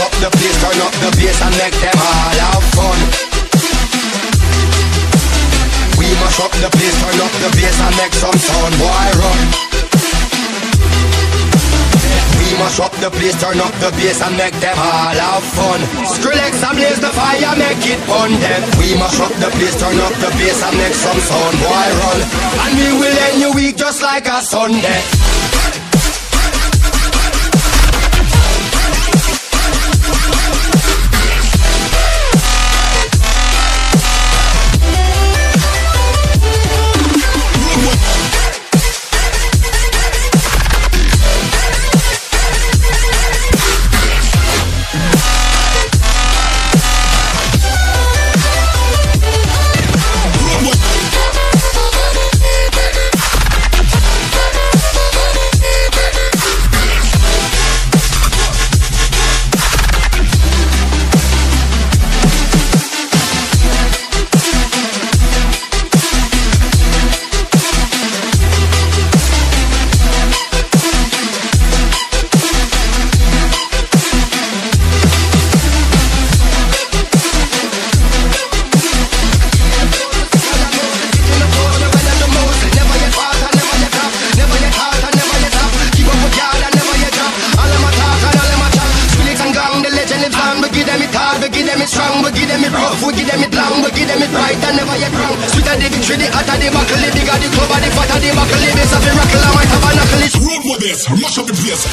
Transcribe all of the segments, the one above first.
up the place, turn up the bass and make them all have fun. We must up the place, turn up the bass and make some sound, boy run. We must up the place, turn up the bass and make them all have fun. Skrillex and blaze the fire, make it fun then. We must up the place, turn up the bass and make some sound, boy run. And we will end your week just like a Sunday. Strong, we give them it rough, we give them it long, we give them it right and never yet wrong. Sweeter the victory, the hotter the buckle, the bigger the club, the fatter the buckle, the bass of the rockle, I might have a knuckle, Road with this, mash up the place.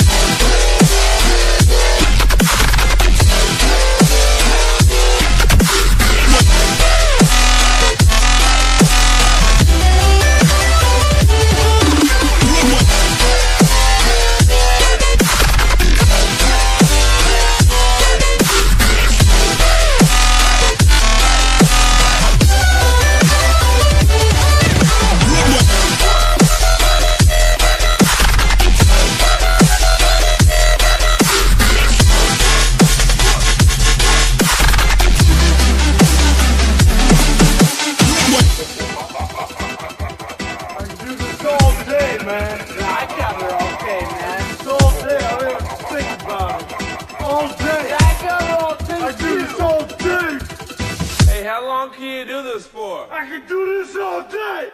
Long can you do this for? I can do this all day.